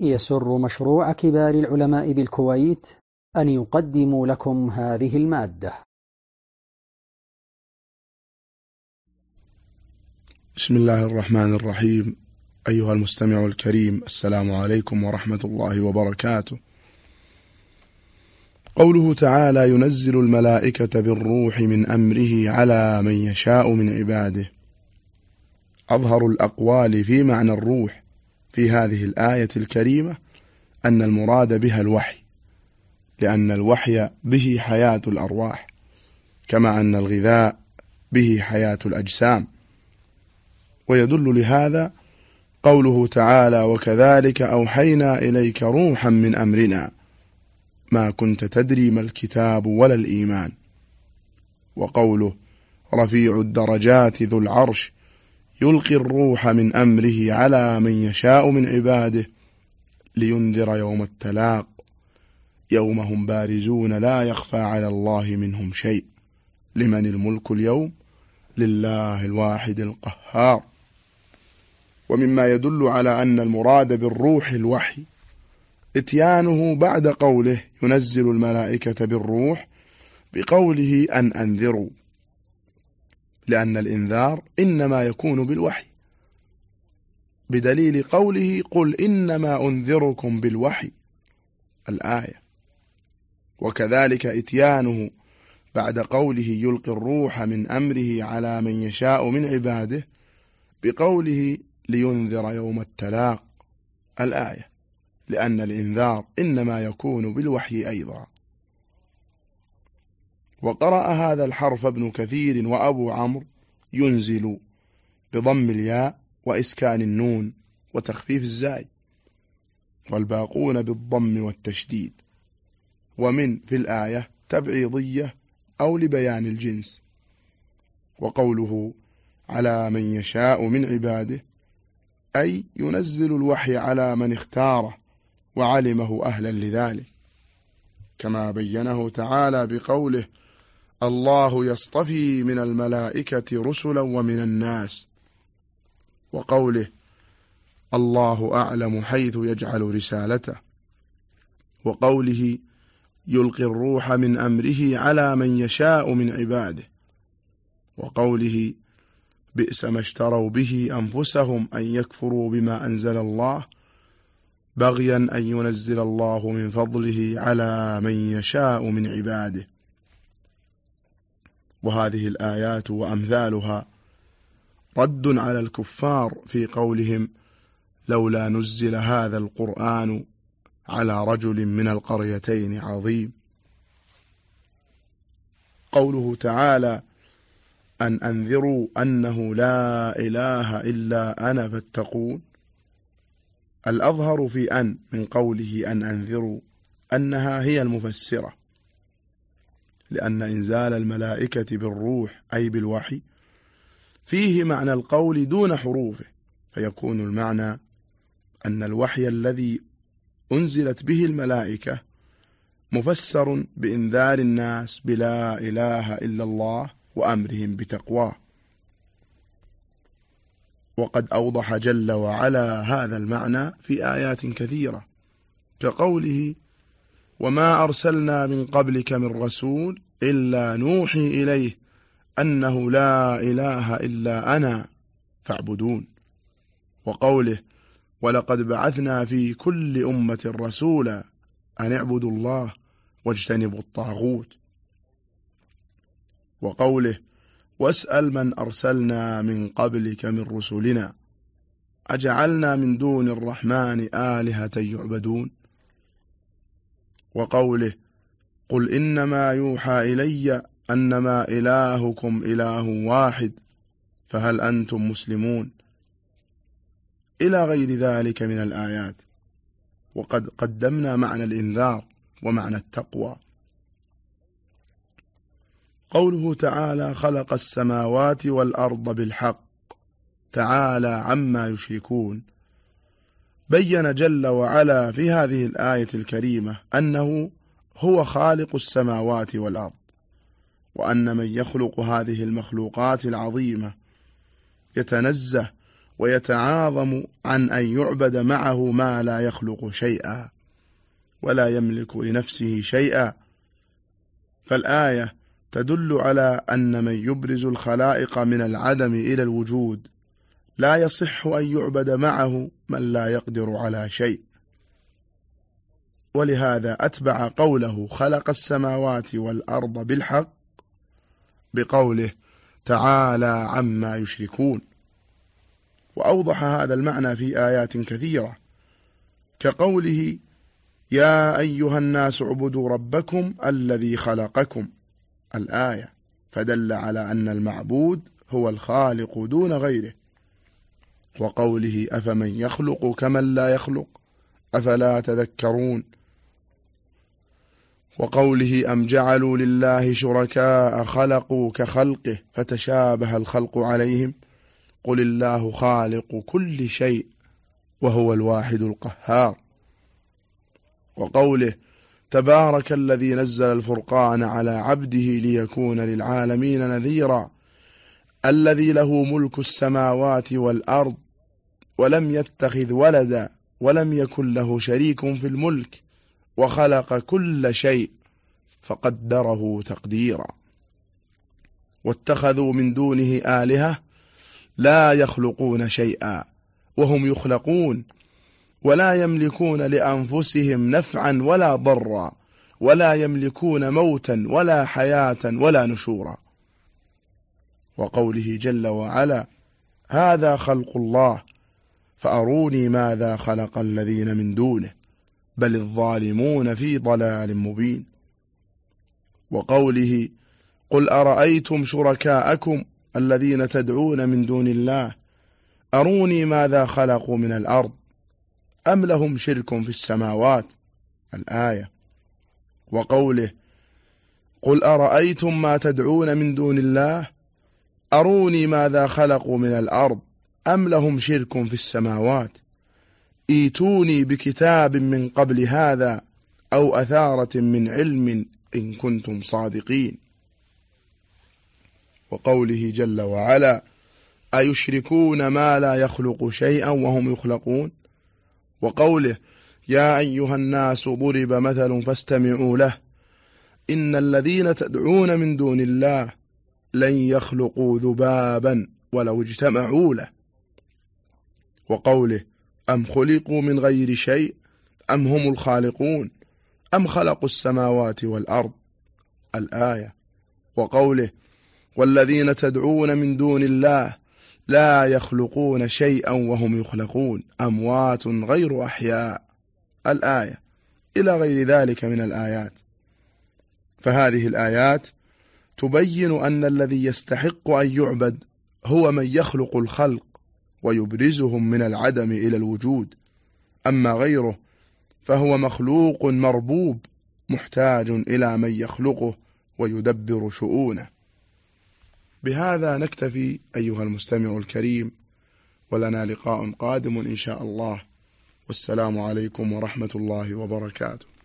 يسر مشروع كبار العلماء بالكويت أن يقدم لكم هذه المادة. بسم الله الرحمن الرحيم. أيها المستمع الكريم السلام عليكم ورحمة الله وبركاته. قوله تعالى ينزل الملائكة بالروح من أمره على من يشاء من عباده. أظهر الأقوال في معنى الروح. في هذه الآية الكريمة أن المراد بها الوحي لأن الوحي به حياة الأرواح كما أن الغذاء به حياة الأجسام. ويدل لهذا قوله تعالى وكذلك أوحينا إليك روحا من أمرنا. ما كنت تدري ما الكتاب ولا الإيمان. وقوله رفيع الدرجات ذو العرش يلقي الروح من أمره على من يشاء من عباده لينذر يوم التلاق. يوم هم بارزون لا يخفى على الله منهم شيء. لمن الملك اليوم؟ لله الواحد القهار. ومما يدل على أن المراد بالروح الوحي إتيانه بعد قوله ينزل الملائكة بالروح بقوله أن أنذروا. لأن الإنذار إنما يكون بالوحي. بدليل قوله قل إنما أنذركم بالوحي الآية. وكذلك إتيانه بعد قوله يلقي الروح من أمره على من يشاء من عباده بقوله لينذر يوم التلاق الآية. لأن الإنذار إنما يكون بالوحي أيضا. وقرأ هذا الحرف ابن كثير وأبو عمرو ينزل بضم الياء وإسكان النون وتخفيف الزاي. والباقون بالضم والتشديد. ومن في الآية تبعيضية أو لبيان الجنس. وقوله على من يشاء من عباده أي ينزل الوحي على من اختاره وعلمه أهلا لذلك. كما بينه تعالى بقوله الله يصطفي من الملائكة رسلا ومن الناس. وقوله الله أعلم حيث يجعل رسالته. وقوله يلقي الروح من أمره على من يشاء من عباده. وقوله بئس ما اشتروا به أنفسهم أن يكفروا بما أنزل الله. بغيا أن ينزل الله من فضله على من يشاء من عباده. وهذه الآيات وأمثالها رد على الكفار في قولهم لولا نزل هذا القرآن على رجل من القريتين عظيم. قوله تعالى أن أنذروا أنه لا إله إلا أنا فاتقون. الأظهر في أن من قوله أن أنذروا أنها هي المفسرة. لأن إنزال الملائكة بالروح أي بالوحي فيه معنى القول دون حروفه فيكون المعنى أن الوحي الذي أنزلت به الملائكة مفسر بإنذار الناس بلا إله إلا الله وأمرهم بتقواه. وقد أوضح جل وعلا هذا المعنى في آيات كثيرة كقوله وما أرسلنا من قبلك من رسول إلا نوحي إليه أنه لا إله إلا أنا فاعبدون وقوله ولقد بعثنا في كل أمة رسولا أن اعبدوا الله واجتنبوا الطاغوت وقوله واسأل من أرسلنا من قبلك من رسلنا أجعلنا من دون الرحمن آلهة يعبدون وقوله قل إنما يوحى إلي أنما إلهكم إله واحد فهل أنتم مسلمون؟ إلى غير ذلك من الآيات. وقد قدمنا معنى الإنذار ومعنى التقوى. قوله تعالى خلق السماوات والأرض بالحق تعالى عما يشركون. بين جل وعلا في هذه الآية الكريمة أنه هو خالق السماوات والأرض وأن من يخلق هذه المخلوقات العظيمة يتنزه ويتعاظم عن أن يعبد معه ما لا يخلق شيئا ولا يملك لنفسه شيئا. فالآية تدل على أن من يبرز الخلائق من العدم إلى الوجود لا يصح أن يعبد معه من لا يقدر على شيء. ولهذا أتبع قوله خلق السماوات والأرض بالحق بقوله تعالى عما يشركون. وأوضح هذا المعنى في آيات كثيرة كقوله يا أيها الناس اعبدوا ربكم الذي خلقكم. الآية فدل على أن المعبود هو الخالق دون غيره. وقوله أفمن يخلق كمن لا يخلق؟ أفلا تذكرون؟ وقوله أم جعلوا لله شركاء خلقوا كخلقه فتشابه الخلق عليهم؟ قل الله خالق كل شيء وهو الواحد القهار. وقوله تبارك الذي نزل الفرقان على عبده ليكون للعالمين نذيرا. الذي له ملك السماوات والأرض ولم يتخذ ولدا ولم يكن له شريك في الملك وخلق كل شيء فقدره تقديرا. واتخذوا من دونه آلهة لا يخلقون شيئا وهم يخلقون ولا يملكون لأنفسهم نفعا ولا ضرا ولا يملكون موتا ولا حياة ولا نشورا. وقوله جل وعلا هذا خلق الله فأروني ماذا خلق الذين من دونه بل الظالمون في ضلال مبين. وقوله قل أرأيتم شركاءكم الذين تدعون من دون الله أروني ماذا خلقوا من الأرض أم لهم شرك في السماوات؟ الآية. وقوله قل أرأيتم ما تدعون من دون الله أروني ماذا خلقوا من الأرض أم لهم شرك في السماوات؟ إيتوني بكتاب من قبل هذا أو أثارة من علم إن كنتم صادقين. وقوله جل وعلا أيشركون ما لا يخلق شيئا وهم يخلقون؟ وقوله يا أيها الناس ضرب مثل فاستمعوا له إن الذين تدعون من دون الله لن يخلقوا ذبابا ولو اجتمعوا له. وقوله أم خلقوا من غير شيء؟ أم هم الخالقون؟ أم خلقوا السماوات والأرض؟ الآية. وقوله والذين تدعون من دون الله لا يخلقون شيئا وهم يخلقون أموات غير أحياء. الآية. إلى غير ذلك من الآيات. فهذه الآيات تبين أن الذي يستحق أن يعبد هو من يخلق الخلق. ويبرزهم من العدم إلى الوجود. أما غيره فهو مخلوق مربوب محتاج إلى من يخلقه ويدبر شؤونه. بهذا نكتفي أيها المستمع الكريم ولنا لقاء قادم إن شاء الله. والسلام عليكم ورحمة الله وبركاته.